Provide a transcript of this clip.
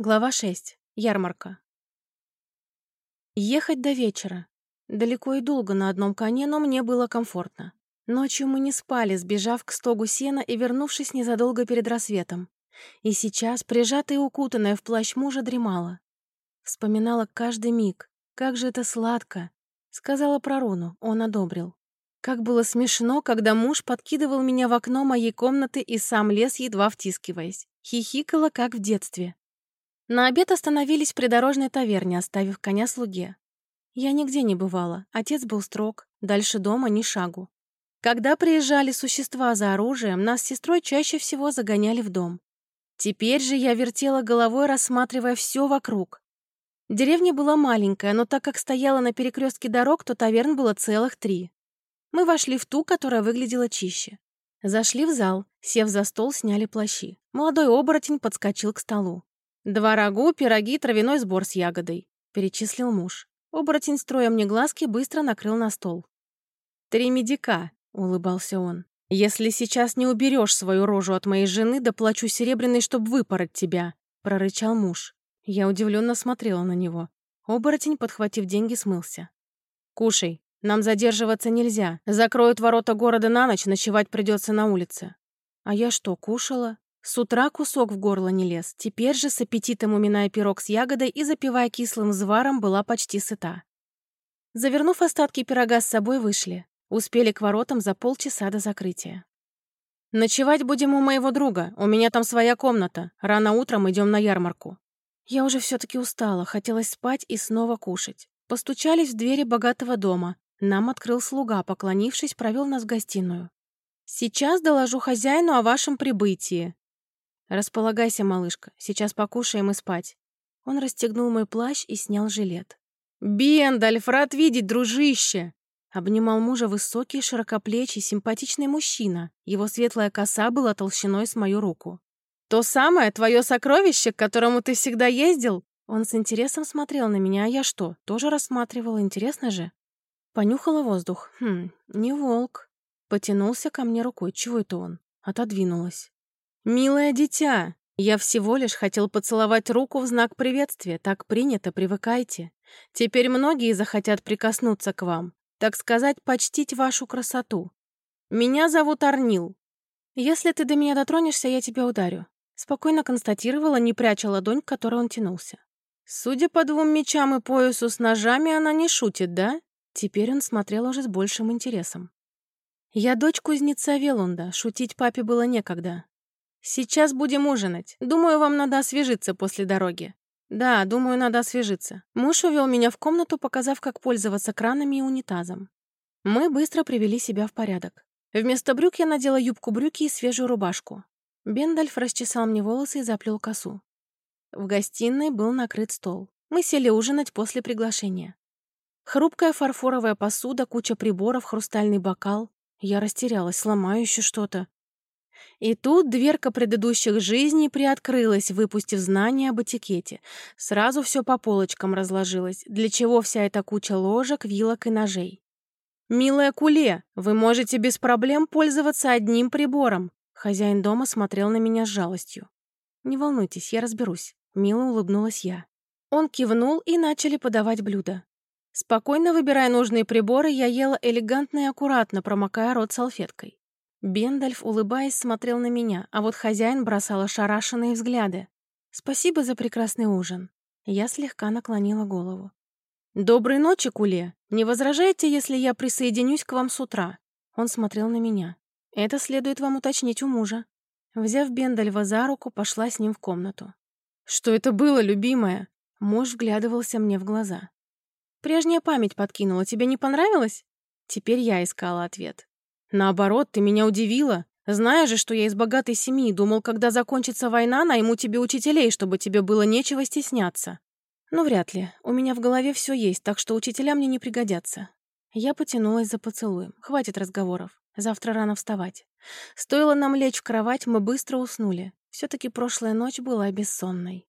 Глава 6. Ярмарка. Ехать до вечера. Далеко и долго на одном коне, но мне было комфортно. Ночью мы не спали, сбежав к стогу сена и вернувшись незадолго перед рассветом. И сейчас, прижатая и укутанная в плащ мужа, дремала. Вспоминала каждый миг. Как же это сладко. Сказала про руну, он одобрил. Как было смешно, когда муж подкидывал меня в окно моей комнаты и сам лез, едва втискиваясь. Хихикала, как в детстве. На обед остановились в придорожной таверне, оставив коня слуге. Я нигде не бывала, отец был строг, дальше дома ни шагу. Когда приезжали существа за оружием, нас с сестрой чаще всего загоняли в дом. Теперь же я вертела головой, рассматривая все вокруг. Деревня была маленькая, но так как стояла на перекрестке дорог, то таверн было целых три. Мы вошли в ту, которая выглядела чище. Зашли в зал, сев за стол, сняли плащи. Молодой оборотень подскочил к столу. «Два рагу, пироги, травяной сбор с ягодой», — перечислил муж. Оборотень, строя мне глазки, быстро накрыл на стол. «Три медика», — улыбался он. «Если сейчас не уберешь свою рожу от моей жены, доплачу серебряный, чтоб выпороть тебя», — прорычал муж. Я удивленно смотрела на него. Оборотень, подхватив деньги, смылся. «Кушай. Нам задерживаться нельзя. Закроют ворота города на ночь, ночевать придется на улице». «А я что, кушала?» С утра кусок в горло не лез, теперь же с аппетитом уминая пирог с ягодой и запивая кислым зваром была почти сыта. Завернув остатки пирога с собой, вышли. Успели к воротам за полчаса до закрытия. «Ночевать будем у моего друга, у меня там своя комната. Рано утром идем на ярмарку». Я уже все-таки устала, хотелось спать и снова кушать. Постучались в двери богатого дома. Нам открыл слуга, поклонившись, провел нас в гостиную. «Сейчас доложу хозяину о вашем прибытии», «Располагайся, малышка, сейчас покушаем и спать». Он расстегнул мой плащ и снял жилет. «Бендальф, рад видеть, дружище!» Обнимал мужа высокий, широкоплечий, симпатичный мужчина. Его светлая коса была толщиной с мою руку. «То самое твое сокровище, к которому ты всегда ездил?» Он с интересом смотрел на меня, а я что, тоже рассматривала, интересно же? Понюхала воздух. Хм, не волк. Потянулся ко мне рукой. Чего это он? Отодвинулась. «Милое дитя, я всего лишь хотел поцеловать руку в знак приветствия. Так принято, привыкайте. Теперь многие захотят прикоснуться к вам, так сказать, почтить вашу красоту. Меня зовут Арнил. Если ты до меня дотронешься, я тебя ударю», спокойно констатировала, не пряча ладонь, к которой он тянулся. «Судя по двум мечам и поясу с ножами, она не шутит, да?» Теперь он смотрел уже с большим интересом. «Я дочь кузнеца Велунда, шутить папе было некогда. «Сейчас будем ужинать. Думаю, вам надо освежиться после дороги». «Да, думаю, надо освежиться». Муж увел меня в комнату, показав, как пользоваться кранами и унитазом. Мы быстро привели себя в порядок. Вместо брюк я надела юбку-брюки и свежую рубашку. Бендальф расчесал мне волосы и заплел косу. В гостиной был накрыт стол. Мы сели ужинать после приглашения. Хрупкая фарфоровая посуда, куча приборов, хрустальный бокал. Я растерялась, сломаю еще что-то. И тут дверка предыдущих жизней приоткрылась, выпустив знания об этикете. Сразу все по полочкам разложилось, для чего вся эта куча ложек, вилок и ножей. «Милая Куле, вы можете без проблем пользоваться одним прибором». Хозяин дома смотрел на меня с жалостью. «Не волнуйтесь, я разберусь», — мило улыбнулась я. Он кивнул, и начали подавать блюда. Спокойно выбирая нужные приборы, я ела элегантно и аккуратно, промокая рот салфеткой. Бендальф, улыбаясь, смотрел на меня, а вот хозяин бросал ошарашенные взгляды. «Спасибо за прекрасный ужин». Я слегка наклонила голову. «Доброй ночи, Куле. Не возражаете, если я присоединюсь к вам с утра?» Он смотрел на меня. «Это следует вам уточнить у мужа». Взяв Бендальва за руку, пошла с ним в комнату. «Что это было, любимая?» Муж вглядывался мне в глаза. «Прежняя память подкинула. Тебе не понравилось?» Теперь я искала ответ. Наоборот, ты меня удивила. Знаешь же, что я из богатой семьи, думал, когда закончится война, найму тебе учителей, чтобы тебе было нечего стесняться. Ну, вряд ли. У меня в голове все есть, так что учителя мне не пригодятся. Я потянулась за поцелуем. Хватит разговоров. Завтра рано вставать. Стоило нам лечь в кровать, мы быстро уснули. Все-таки прошлая ночь была бессонной.